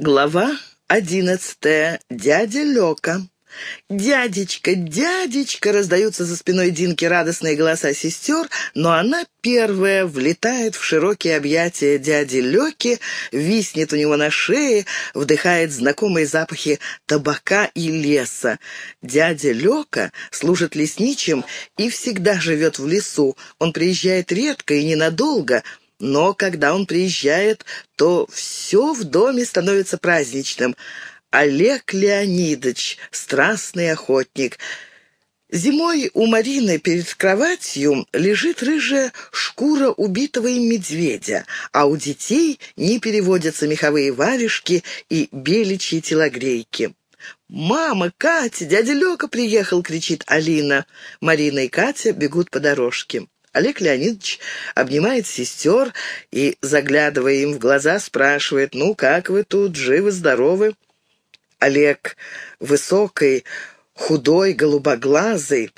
Глава одиннадцатая. Дядя Лёка. «Дядечка, дядечка!» — раздаются за спиной Динки радостные голоса сестер, но она первая влетает в широкие объятия дяди Лёки, виснет у него на шее, вдыхает знакомые запахи табака и леса. Дядя Лёка служит лесничим и всегда живет в лесу. Он приезжает редко и ненадолго, но когда он приезжает, то все в доме становится праздничным. Олег Леонидович, страстный охотник. Зимой у Марины перед кроватью лежит рыжая шкура убитого им медведя, а у детей не переводятся меховые варежки и беличьи телогрейки. «Мама, Катя, дядя Лёка приехал!» — кричит Алина. Марина и Катя бегут по дорожке. Олег Леонидович обнимает сестер и, заглядывая им в глаза, спрашивает, «Ну, как вы тут, живы-здоровы?» Олег высокий, худой, голубоглазый,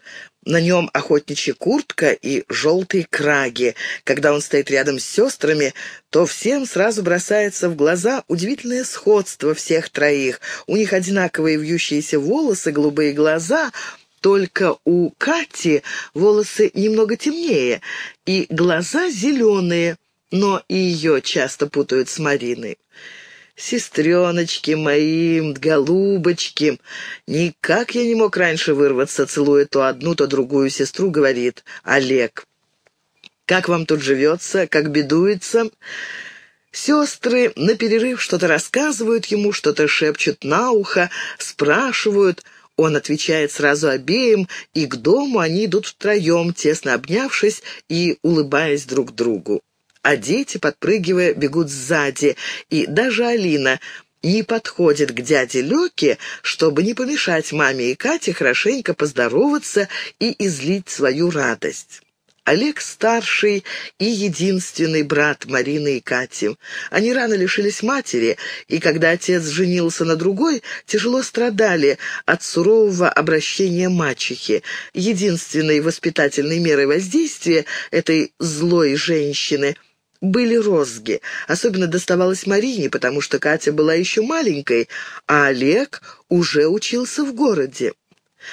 на нем охотничья куртка и желтые краги. Когда он стоит рядом с сестрами, то всем сразу бросается в глаза удивительное сходство всех троих. У них одинаковые вьющиеся волосы, голубые глаза — только у Кати волосы немного темнее и глаза зеленые, но и ее часто путают с Мариной. «Сестреночки мои, голубочки, никак я не мог раньше вырваться, целуя то одну, то другую сестру», — говорит Олег. «Как вам тут живется, как бедуется?» Сестры на перерыв что-то рассказывают ему, что-то шепчут на ухо, спрашивают — он отвечает сразу обеим, и к дому они идут втроем, тесно обнявшись и улыбаясь друг другу. А дети, подпрыгивая, бегут сзади, и даже Алина не подходит к дяде Лёке, чтобы не помешать маме и Кате хорошенько поздороваться и излить свою радость. Олег старший и единственный брат Марины и Кати. Они рано лишились матери, и когда отец женился на другой, тяжело страдали от сурового обращения мачехи. Единственной воспитательной мерой воздействия этой злой женщины – были розги. Особенно доставалось Марине, потому что Катя была еще маленькой, а Олег уже учился в городе.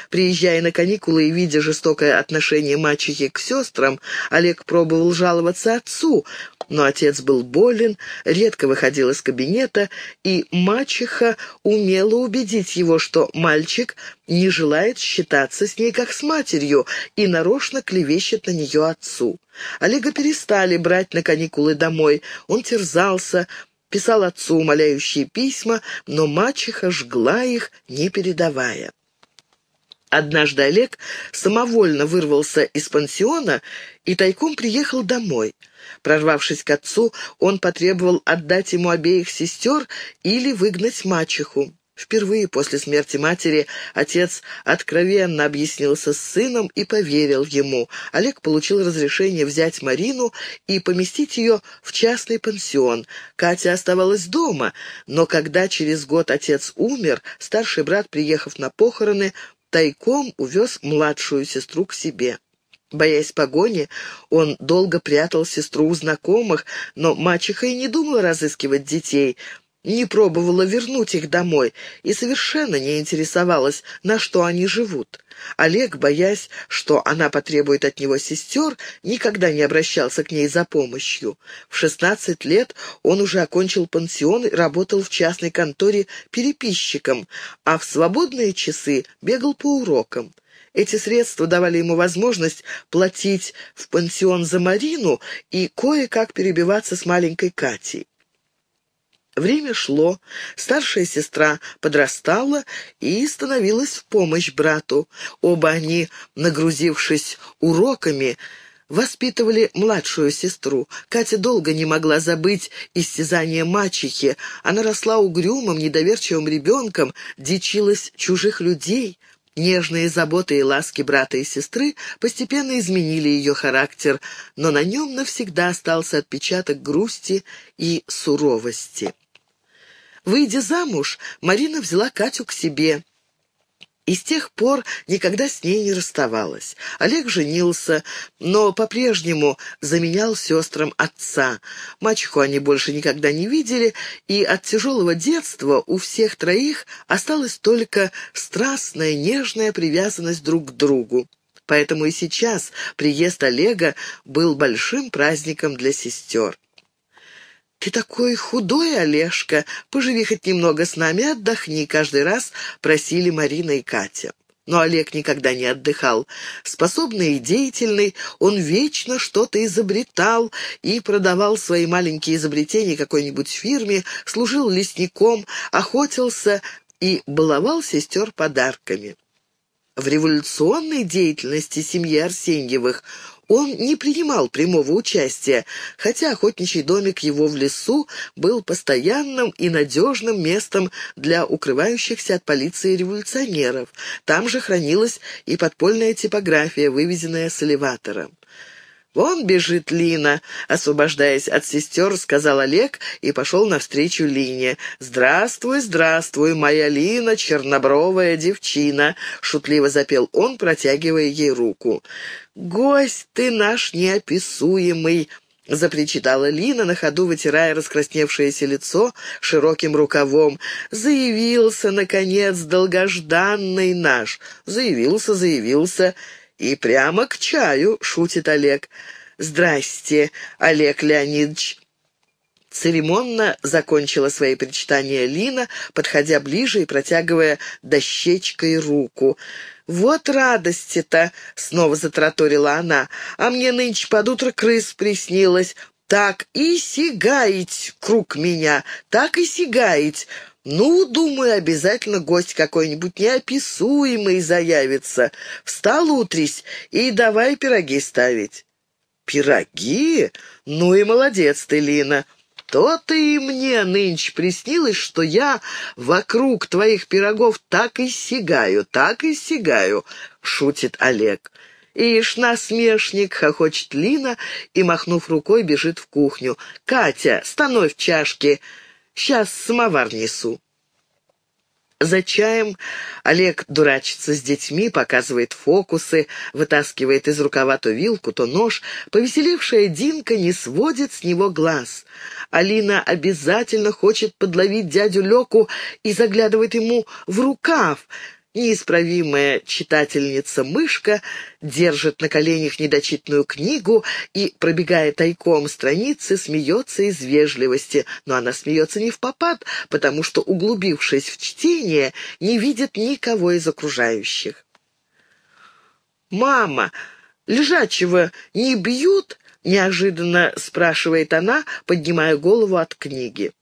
Приезжая на каникулы и видя жестокое отношение мачехи к сестрам, Олег пробовал жаловаться отцу, но отец был болен, редко выходил из кабинета, и мачеха умела убедить его, что мальчик не желает считаться с ней как с матерью и нарочно клевещет на нее отцу. Олега перестали брать на каникулы домой, он терзался, писал отцу умоляющие письма, но мачеха жгла их, не передавая. Однажды Олег самовольно вырвался из пансиона и тайком приехал домой. Прорвавшись к отцу, он потребовал отдать ему обеих сестер или выгнать мачеху. Впервые после смерти матери отец откровенно объяснился с сыном и поверил ему. Олег получил разрешение взять Марину и поместить ее в частный пансион. Катя оставалась дома, но когда через год отец умер, старший брат, приехав на похороны, тайком увез младшую сестру к себе. Боясь погони, он долго прятал сестру у знакомых, но мачеха и не думала разыскивать детей, не пробовала вернуть их домой и совершенно не интересовалась, на что они живут. Олег, боясь, что она потребует от него сестер, никогда не обращался к ней за помощью. В шестнадцать лет он уже окончил пансион и работал в частной конторе переписчиком, а в свободные часы бегал по урокам. Эти средства давали ему возможность платить в пансион за Марину и кое-как перебиваться с маленькой Катей. Время шло, старшая сестра подрастала и становилась в помощь брату. Оба они, нагрузившись уроками, воспитывали младшую сестру. Катя долго не могла забыть истязание мачехи. Она росла угрюмым, недоверчивым ребенком, дичилась чужих людей. Нежные заботы и ласки брата и сестры постепенно изменили ее характер, но на нем навсегда остался отпечаток грусти и суровости. Выйдя замуж, Марина взяла Катю к себе и с тех пор никогда с ней не расставалась. Олег женился, но по-прежнему заменял сестрам отца. Мачеху они больше никогда не видели, и от тяжелого детства у всех троих осталась только страстная, нежная привязанность друг к другу. Поэтому и сейчас приезд Олега был большим праздником для сестер. «Ты такой худой, Олежка, поживи хоть немного с нами, отдохни», — каждый раз просили Марина и Катя. Но Олег никогда не отдыхал. Способный и деятельный, он вечно что-то изобретал и продавал свои маленькие изобретения какой-нибудь фирме, служил лесником, охотился и баловал сестер подарками. В революционной деятельности семьи Арсеньевых он не принимал прямого участия, хотя охотничий домик его в лесу был постоянным и надежным местом для укрывающихся от полиции революционеров. Там же хранилась и подпольная типография, вывезенная с элеватора. «Вон бежит Лина», — освобождаясь от сестер, сказал Олег и пошел навстречу Лине. «Здравствуй, здравствуй, моя Лина, чернобровая девчина», — шутливо запел он, протягивая ей руку. «Гость ты наш неописуемый», — запричитала Лина, на ходу вытирая раскрасневшееся лицо широким рукавом. «Заявился, наконец, долгожданный наш. Заявился, заявился. «И прямо к чаю», — шутит Олег. «Здрасте, Олег Леонидович». Церемонно закончила свои причитания Лина, подходя ближе и протягивая дощечкой руку. «Вот радости-то!» — снова затраторила она. «А мне нынче под утро крыс приснилось. Так и сигаить круг меня, так и сигаить. Ну, думаю, обязательно гость какой-нибудь неописуемый заявится. Встал утрись и давай пироги ставить. Пироги? Ну и молодец ты, Лина. То-то и мне нынче приснилось, что я вокруг твоих пирогов так и сигаю, так и сигаю, шутит Олег. «Ишь, насмешник!» — хохочет Лина и, махнув рукой, бежит в кухню. «Катя, становь чашки!» Сейчас самовар несу». За чаем Олег дурачится с детьми, показывает фокусы, вытаскивает из рукава то вилку, то нож. Повеселевшая Динка не сводит с него глаз. Алина обязательно хочет подловить дядю Леку и заглядывает ему в рукав — Неисправимая читательница-мышка держит на коленях недочитанную книгу и, пробегая тайком страницы, смеется из вежливости. Но она смеется не в попад, потому что, углубившись в чтение, не видит никого из окружающих. «Мама, лежачего не бьют?» — неожиданно спрашивает она, поднимая голову от книги.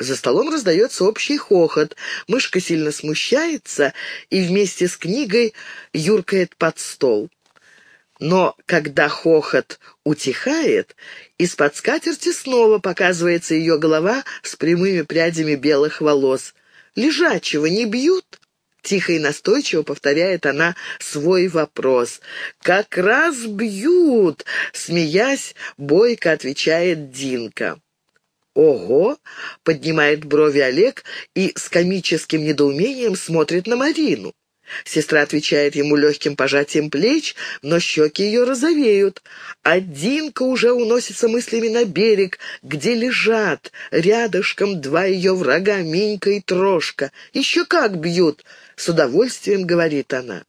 За столом раздается общий хохот. Мышка сильно смущается и вместе с книгой юркает под стол. Но когда хохот утихает, из-под скатерти снова показывается ее голова с прямыми прядями белых волос. «Лежачего не бьют?» Тихо и настойчиво повторяет она свой вопрос. «Как раз бьют!» — смеясь, бойко отвечает Динка. «Ого!» — поднимает брови Олег и с комическим недоумением смотрит на Марину. Сестра отвечает ему легким пожатием плеч, но щеки ее розовеют. А Динка уже уносится мыслями на берег, где лежат рядышком два ее врага, Минька и Трошка. Еще как бьют! С удовольствием говорит она.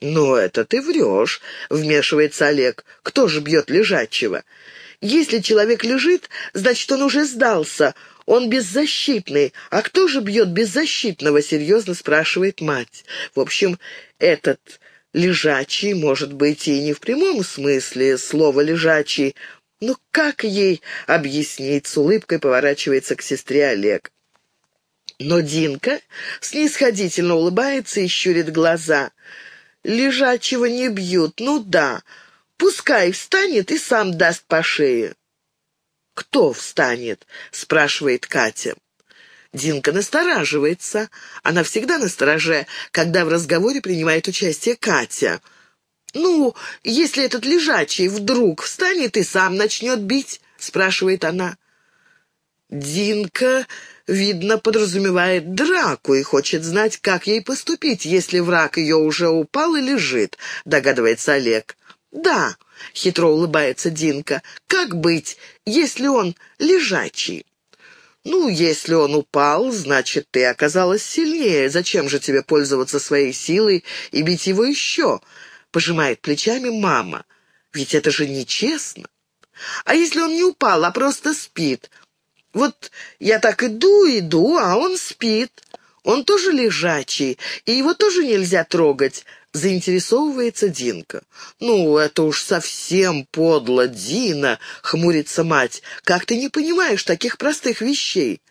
«Ну, это ты врешь», — вмешивается Олег. «Кто же бьет лежачего?» Если человек лежит, значит, он уже сдался, он беззащитный. А кто же бьет беззащитного?» — серьезно спрашивает мать. В общем, этот лежачий, может быть, и не в прямом смысле слова «лежачий», но как ей объяснить? С улыбкой поворачивается к сестре Олег. Но Динка снисходительно улыбается и щурит глаза. «Лежачего не бьют, ну да, Пускай встанет и сам даст по шее». «Кто встанет?» — спрашивает Катя. Динка настораживается. Она всегда настороже, когда в разговоре принимает участие Катя. «Ну, если этот лежачий вдруг встанет и сам начнет бить?» — спрашивает она. Динка, видно, подразумевает драку и хочет знать, как ей поступить, если враг ее уже упал и лежит, догадывается Олег. «Да», — хитро улыбается Динка, — «как быть, если он лежачий?» «Ну, если он упал, значит, ты оказалась сильнее. Зачем же тебе пользоваться своей силой и бить его еще?» — пожимает плечами мама. «Ведь это же нечестно. А если он не упал, а просто спит? Вот я так иду, иду, а он спит. Он тоже лежачий, и его тоже нельзя трогать заинтересовывается Динка. «Ну, это уж совсем подло, Дина!» — хмурится мать. «Как ты не понимаешь таких простых вещей?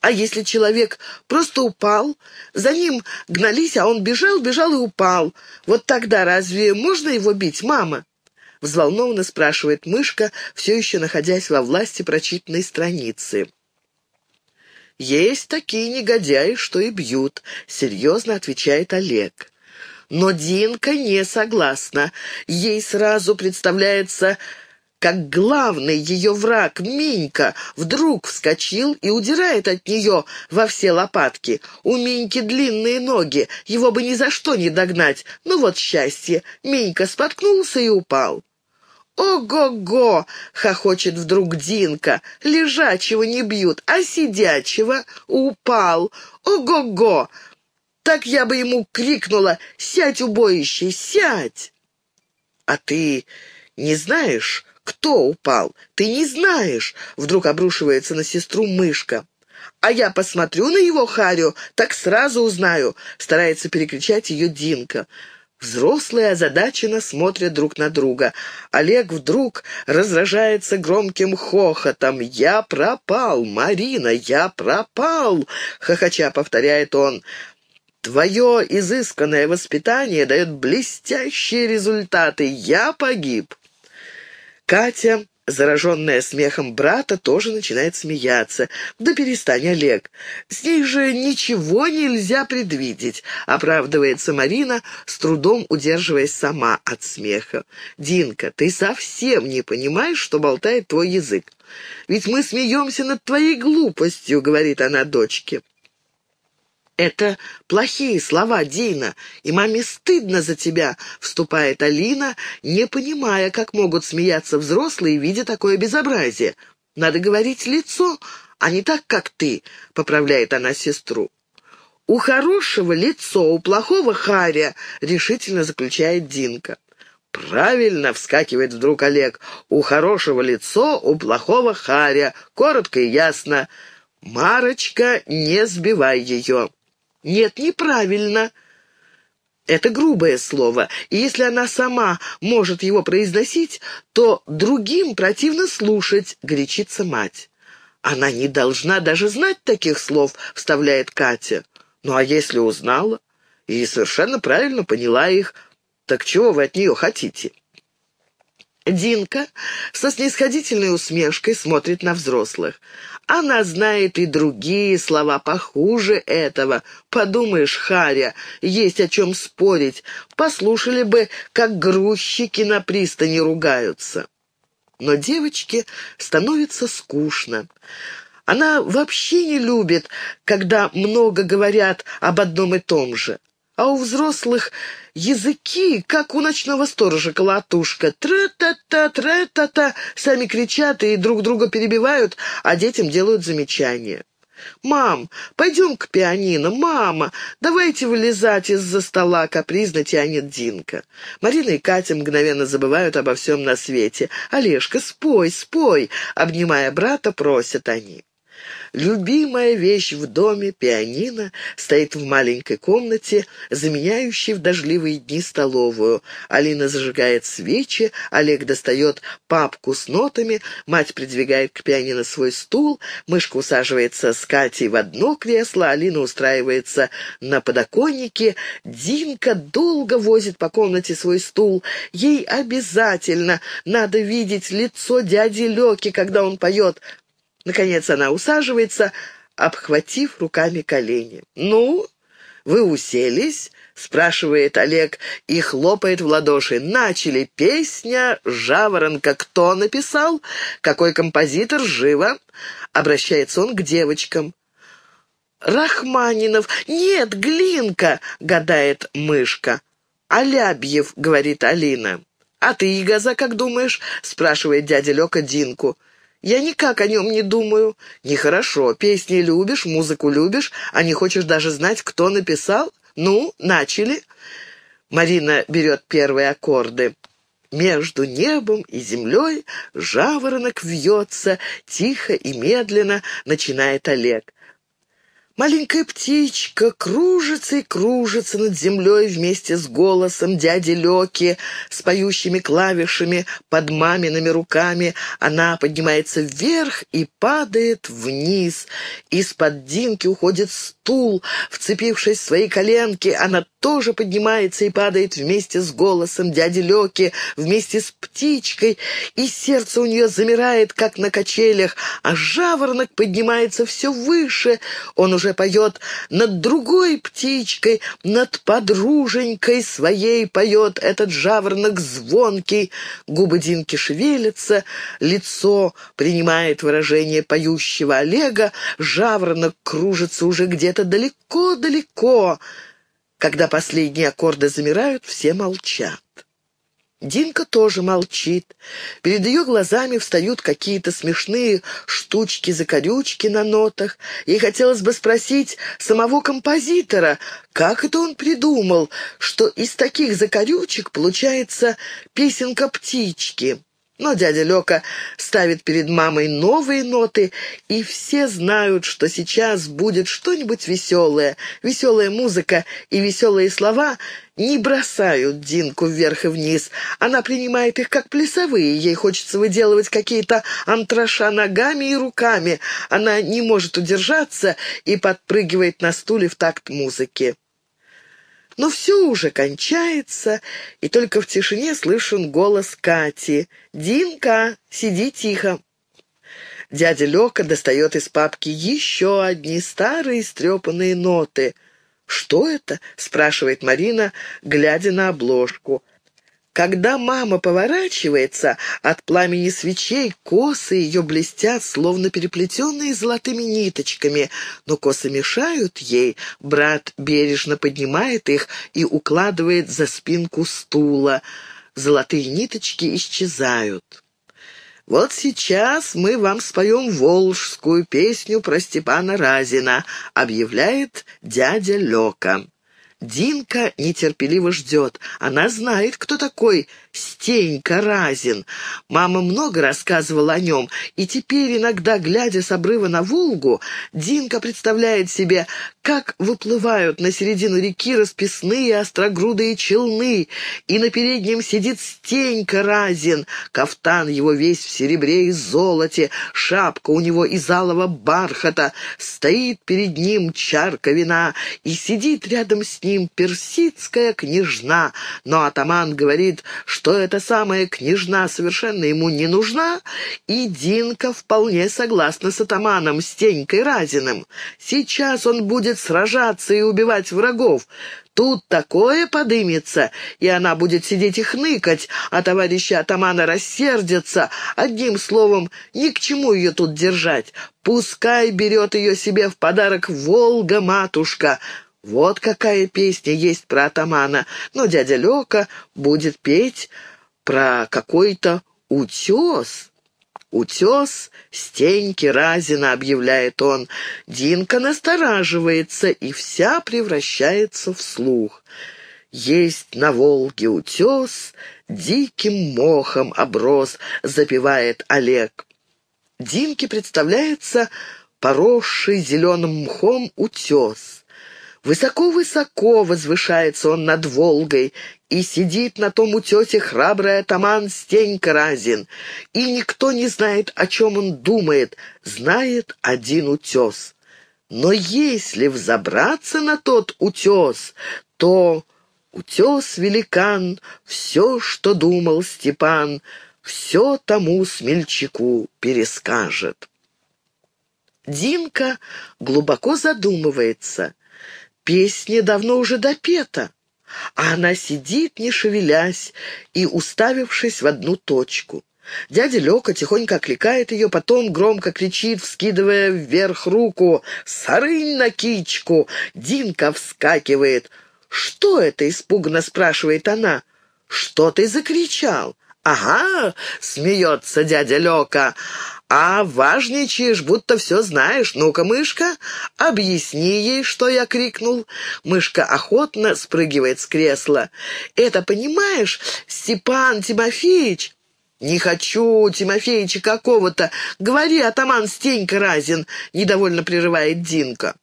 А если человек просто упал, за ним гнались, а он бежал, бежал и упал, вот тогда разве можно его бить, мама?» Взволнованно спрашивает мышка, все еще находясь во власти прочитанной страницы. «Есть такие негодяи, что и бьют», — серьезно отвечает Олег. Но Динка не согласна. Ей сразу представляется как главный ее враг Минька вдруг вскочил и удирает от нее во все лопатки. У Миньки длинные ноги, его бы ни за что не догнать. Ну вот счастье, Минька споткнулся и упал. «Ого-го!» — хохочет вдруг Динка. «Лежачего не бьют, а сидячего упал. Ого-го! Так я бы ему крикнула «Сядь, убоище, сядь!» «А ты не знаешь, кто упал? Ты не знаешь!» Вдруг обрушивается на сестру мышка. «А я посмотрю на его Харю, так сразу узнаю!» Старается перекричать ее Динка. Взрослые озадаченно смотрят друг на друга. Олег вдруг раздражается громким хохотом. «Я пропал, Марина, я пропал!» — хохоча повторяет он. Твое изысканное воспитание дает блестящие результаты. Я погиб. Катя, зараженная смехом брата, тоже начинает смеяться. «Да перестань, Олег. С ней же ничего нельзя предвидеть», — оправдывается Марина, с трудом удерживаясь сама от смеха. «Динка, ты совсем не понимаешь, что болтает твой язык. Ведь мы смеемся над твоей глупостью», — говорит она дочке. «Это плохие слова, Дина, и маме стыдно за тебя», — вступает Алина, не понимая, как могут смеяться взрослые, видя такое безобразие. «Надо говорить лицо, а не так, как ты», — поправляет она сестру. «У хорошего лицо, у плохого харя», — решительно заключает Динка. «Правильно!» — вскакивает вдруг Олег. «У хорошего лицо, у плохого харя. Коротко и ясно. Марочка, не сбивай ее!» Нет, неправильно. Это грубое слово, и если она сама может его произносить, то другим противно слушать, горячится мать. Она не должна даже знать таких слов, вставляет Катя. Ну а если узнала и совершенно правильно поняла их, так чего вы от нее хотите? Динка со снисходительной усмешкой смотрит на взрослых. Она знает и другие слова похуже этого. Подумаешь, Харя, есть о чем спорить. Послушали бы, как грузчики на пристани ругаются. Но девочке становится скучно. Она вообще не любит, когда много говорят об одном и том же. А у взрослых языки, как у ночного сторожа колотушка. Тра-та-та, тра-та-та. Сами кричат и друг друга перебивают, а детям делают замечания. «Мам, пойдем к пианино! Мама, давайте вылезать из-за стола!» — капризно тянет Динка. Марина и Катя мгновенно забывают обо всем на свете. «Олежка, спой, спой!» — обнимая брата, просят они. Любимая вещь в доме, пианино, стоит в маленькой комнате, заменяющей в дождливые дни столовую. Алина зажигает свечи, Олег достает папку с нотами, мать придвигает к пианино свой стул, мышка усаживается с Катей в одно кресло, Алина устраивается на подоконнике, Динка долго возит по комнате свой стул. Ей обязательно надо видеть лицо дяди Леки, когда он поет Наконец она усаживается, обхватив руками колени. «Ну, «Вы уселись?» — спрашивает Олег и хлопает в ладоши. «Начали. Песня «Жаворонка». Кто написал? Какой композитор? Живо!» Обращается он к девочкам. «Рахманинов! Нет, Глинка!» — гадает мышка. «Алябьев», — говорит Алина. «А ты, Ягоза, как думаешь?» — спрашивает дядя Лёка Динку. «Я никак о нем не думаю. Нехорошо. Песни любишь, музыку любишь, а не хочешь даже знать, кто написал? Ну, начали». Марина берет первые аккорды. Между небом и землей жаворонок вьется, тихо и медленно начинает Олег. Маленькая птичка кружится и кружится над землей вместе с голосом дяди Леки, с поющими клавишами под мамиными руками. Она поднимается вверх и падает вниз. Из-под Динки уходит стул, вцепившись в свои коленки. Она тоже поднимается и падает вместе с голосом дяди Леки, вместе с птичкой, и сердце у нее замирает, как на качелях, а жаворонок поднимается все выше. Он уже поет над другой птичкой, над подруженькой своей поет этот жаворонок звонкий. Губы Динки шевелятся, лицо принимает выражение поющего Олега, жаворонок кружится уже где-то далеко-далеко. Когда последние аккорды замирают, все молчат. Динка тоже молчит. Перед ее глазами встают какие-то смешные штучки-закорючки на нотах. Ей хотелось бы спросить самого композитора, как это он придумал, что из таких закорючек получается песенка птички. Но дядя Лёка ставит перед мамой новые ноты, и все знают, что сейчас будет что-нибудь веселое. Веселая музыка и веселые слова не бросают Динку вверх и вниз. Она принимает их как плясовые, ей хочется выделывать какие-то антраша ногами и руками. Она не может удержаться и подпрыгивает на стуле в такт музыки. Но все уже кончается, и только в тишине слышен голос Кати. «Динка, сиди тихо!» Дядя Лёка достает из папки еще одни старые стрепанные ноты. «Что это?» — спрашивает Марина, глядя на обложку. Когда мама поворачивается, от пламени свечей косы ее блестят, словно переплетенные золотыми ниточками, но косы мешают ей. Брат бережно поднимает их и укладывает за спинку стула. Золотые ниточки исчезают. «Вот сейчас мы вам споем волжскую песню про Степана Разина», — объявляет дядя Лёка. Динка нетерпеливо ждет. Она знает, кто такой Стенька Разин. Мама много рассказывала о нем, и теперь, иногда, глядя с обрыва на Волгу, Динка представляет себе, как выплывают на середину реки расписные острогрудые челны, и на переднем сидит Стенька Разин, кафтан его весь в серебре и золоте, шапка у него из алого бархата, стоит перед ним чарка вина, и сидит рядом с ним персидская княжна, но атаман говорит, что эта самая княжна совершенно ему не нужна, и Динка вполне согласна с атаманом Стенькой Разиным. Сейчас он будет сражаться и убивать врагов, Тут такое подымется, и она будет сидеть и хныкать, а товарищи атамана рассердятся. Одним словом, ни к чему ее тут держать. Пускай берет ее себе в подарок Волга-матушка. Вот какая песня есть про атамана. Но дядя Лёка будет петь про какой-то утес. «Утес Стеньки Разина», — объявляет он. Динка настораживается, и вся превращается в слух. «Есть на Волге утес, диким мохом оброс», — запевает Олег. Динке представляется поросший зеленым мхом утес. Высоко-высоко возвышается он над Волгой, и сидит на том утесе храбрый атаман Стенька Разин, и никто не знает, о чем он думает, знает один утес. Но если взобраться на тот утес, то утес-великан, все, что думал Степан, все тому смельчаку перескажет. Динка глубоко задумывается — песня давно уже допета, а она сидит, не шевелясь и уставившись в одну точку. Дядя Лёка тихонько окликает ее, потом громко кричит, вскидывая вверх руку «Сарынь на кичку!» Динка вскакивает. «Что это?» — испуганно спрашивает она. «Что ты закричал?» «Ага!» — смеется дядя Лёка. «А важничаешь, будто все знаешь. Ну-ка, мышка, объясни ей, что я крикнул». Мышка охотно спрыгивает с кресла. «Это, понимаешь, Степан Тимофеевич...» «Не хочу Тимофеича какого-то. Говори, атаман Стенька Разин», — недовольно прерывает Динка.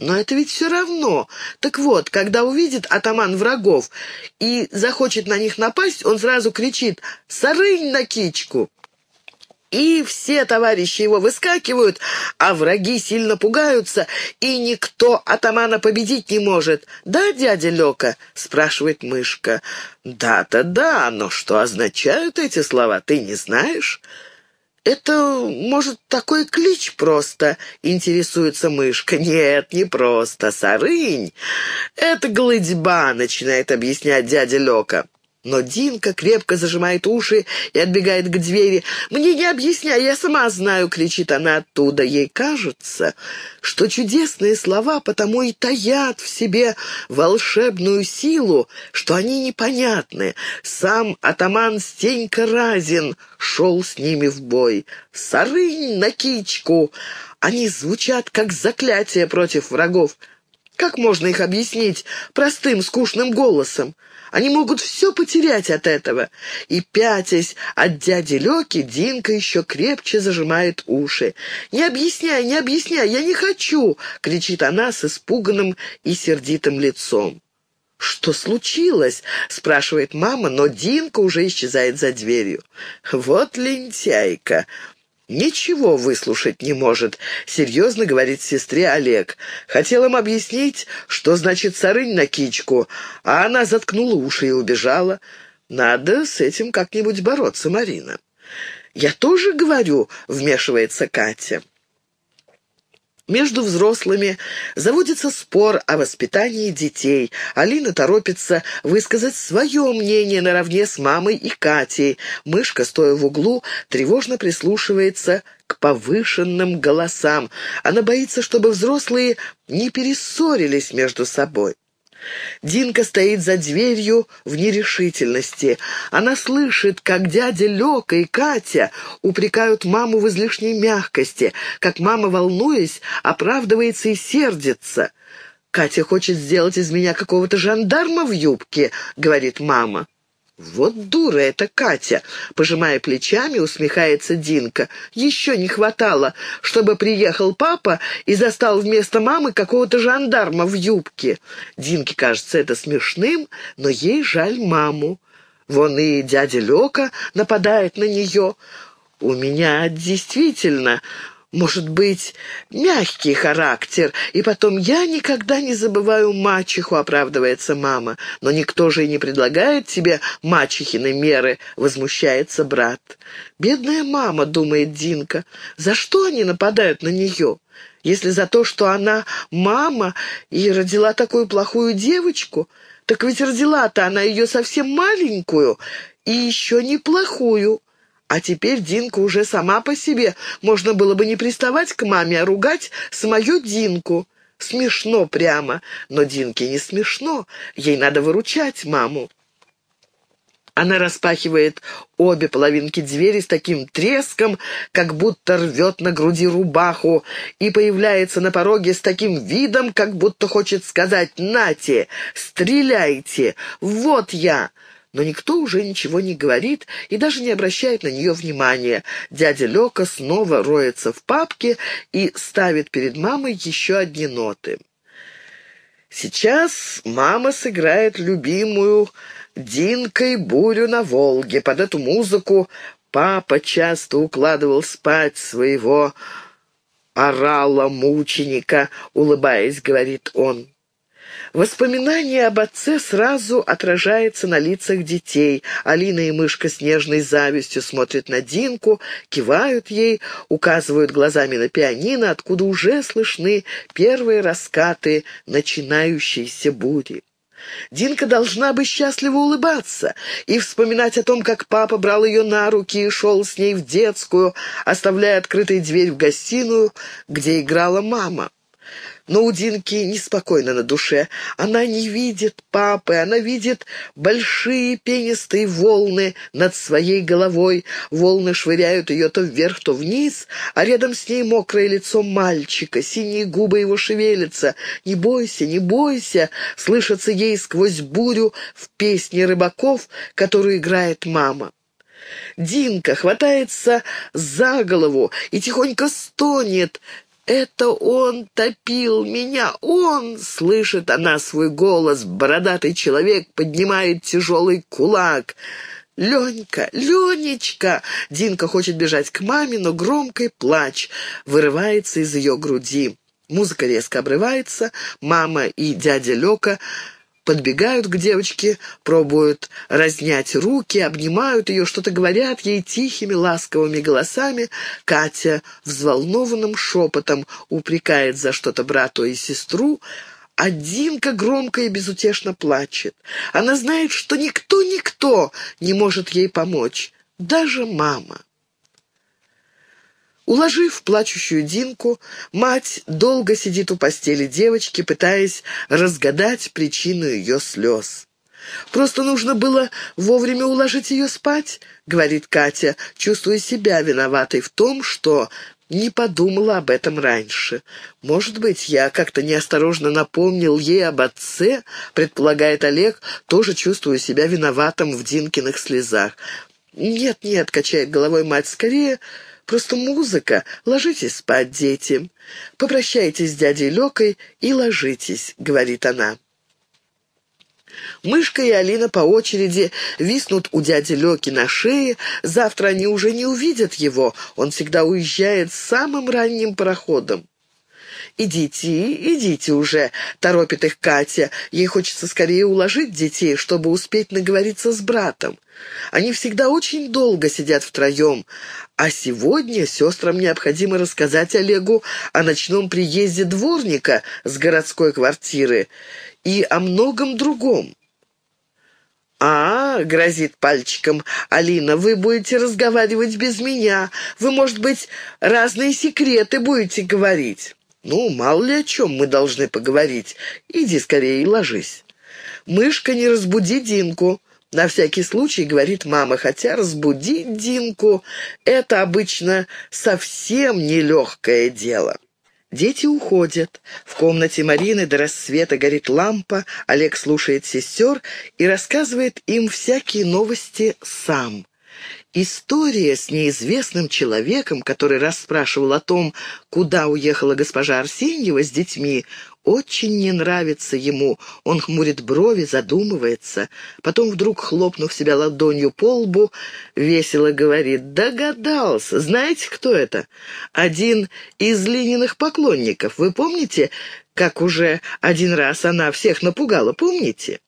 Но это ведь все равно. Так вот, когда увидит атаман врагов и захочет на них напасть, он сразу кричит «Сарынь на кичку!» И все товарищи его выскакивают, а враги сильно пугаются, и никто атамана победить не может. «Да, дядя Лёка?» — спрашивает мышка. «Да-то да, но что означают эти слова, ты не знаешь?» «Это, может, такой клич просто?» — интересуется мышка. «Нет, не просто. Сарынь. Это глыдьба», — начинает объяснять дядя Лёка. Но Динка крепко зажимает уши и отбегает к двери. «Мне не объясняй, я сама знаю!» — кричит она оттуда. Ей кажется, что чудесные слова потому и таят в себе волшебную силу, что они непонятны. Сам атаман Стенька Разин шел с ними в бой. «Сарынь на кичку!» Они звучат, как заклятие против врагов. Как можно их объяснить простым, скучным голосом? Они могут все потерять от этого. И, пятясь от дяди Леки, Динка еще крепче зажимает уши. «Не объясняй, не объясняй, я не хочу!» — кричит она с испуганным и сердитым лицом. «Что случилось?» — спрашивает мама, но Динка уже исчезает за дверью. «Вот лентяйка!» «Ничего выслушать не может», — серьезно говорит сестре Олег. Хотел им объяснить, что значит «сарынь на кичку», а она заткнула уши и убежала. Надо с этим как-нибудь бороться, Марина. «Я тоже говорю», — вмешивается Катя. Между взрослыми заводится спор о воспитании детей. Алина торопится высказать свое мнение наравне с мамой и Катей. Мышка, стоя в углу, тревожно прислушивается к повышенным голосам. Она боится, чтобы взрослые не перессорились между собой. Динка стоит за дверью в нерешительности. Она слышит, как дядя Лёка и Катя упрекают маму в излишней мягкости, как мама, волнуясь, оправдывается и сердится. «Катя хочет сделать из меня какого-то жандарма в юбке», — говорит мама. «Вот дура эта Катя!» — пожимая плечами, усмехается Динка. «Еще не хватало, чтобы приехал папа и застал вместо мамы какого-то жандарма в юбке». Динке кажется это смешным, но ей жаль маму. Вон и дядя Лёка нападает на нее. «У меня действительно может быть, мягкий характер, и потом я никогда не забываю мачеху, оправдывается мама. Но никто же и не предлагает тебе мачехины меры, возмущается брат. Бедная мама, думает Динка, за что они нападают на нее? Если за то, что она мама и родила такую плохую девочку, так ведь родила-то она ее совсем маленькую и еще неплохую. А теперь Динка уже сама по себе. Можно было бы не приставать к маме, а ругать самую Динку. Смешно прямо, но Динке не смешно. Ей надо выручать маму. Она распахивает обе половинки двери с таким треском, как будто рвет на груди рубаху, и появляется на пороге с таким видом, как будто хочет сказать «Нате, стреляйте, вот я!» Но никто уже ничего не говорит и даже не обращает на нее внимания. Дядя Лёка снова роется в папке и ставит перед мамой еще одни ноты. Сейчас мама сыграет любимую Динкой бурю на Волге. Под эту музыку папа часто укладывал спать своего орала-мученика, улыбаясь, говорит он. Воспоминание об отце сразу отражается на лицах детей. Алина и Мышка с нежной завистью смотрят на Динку, кивают ей, указывают глазами на пианино, откуда уже слышны первые раскаты начинающейся бури. Динка должна бы счастливо улыбаться и вспоминать о том, как папа брал ее на руки и шел с ней в детскую, оставляя открытой дверь в гостиную, где играла мама. Но у Динки неспокойно на душе. Она не видит папы, она видит большие пенистые волны над своей головой. Волны швыряют ее то вверх, то вниз, а рядом с ней мокрое лицо мальчика, синие губы его шевелятся. «Не бойся, не бойся!» — слышится ей сквозь бурю в песне рыбаков, которую играет мама. Динка хватается за голову и тихонько стонет, «Это он топил меня! Он!» — слышит она свой голос. Бородатый человек поднимает тяжелый кулак. «Ленька! Ленечка!» Динка хочет бежать к маме, но громкий плач вырывается из ее груди. Музыка резко обрывается. Мама и дядя Лёка подбегают к девочке, пробуют разнять руки, обнимают ее, что-то говорят ей тихими, ласковыми голосами. Катя взволнованным шепотом упрекает за что-то брату и сестру, а Динка громко и безутешно плачет. Она знает, что никто-никто не может ей помочь, даже мама. Уложив плачущую Динку, мать долго сидит у постели девочки, пытаясь разгадать причину ее слез. «Просто нужно было вовремя уложить ее спать», — говорит Катя, чувствуя себя виноватой в том, что не подумала об этом раньше. «Может быть, я как-то неосторожно напомнил ей об отце», — предполагает Олег, тоже чувствуя себя виноватым в Динкиных слезах. «Нет-нет», — качает головой мать, — «скорее Просто музыка. Ложитесь спать, дети. Попрощайтесь с дядей Лёкой и ложитесь», — говорит она. Мышка и Алина по очереди виснут у дяди Лёки на шее. Завтра они уже не увидят его. Он всегда уезжает самым ранним пароходом. «Идите, идите уже», — торопит их Катя. Ей хочется скорее уложить детей, чтобы успеть наговориться с братом. Они всегда очень долго сидят втроем, а сегодня сестрам необходимо рассказать Олегу о ночном приезде дворника с городской квартиры и о многом другом. «А, — грозит пальчиком Алина, — вы будете разговаривать без меня. Вы, может быть, разные секреты будете говорить». «Ну, мало ли о чем мы должны поговорить. Иди скорее и ложись». «Мышка, не разбуди Динку». На всякий случай, говорит мама, хотя разбудить Динку — это обычно совсем нелегкое дело. Дети уходят. В комнате Марины до рассвета горит лампа, Олег слушает сестер и рассказывает им всякие новости сам. История с неизвестным человеком, который расспрашивал о том, куда уехала госпожа Арсеньева с детьми, очень не нравится ему. Он хмурит брови, задумывается. Потом вдруг, хлопнув себя ладонью по лбу, весело говорит «Догадался! Знаете, кто это? Один из Лининых поклонников. Вы помните, как уже один раз она всех напугала, помните?»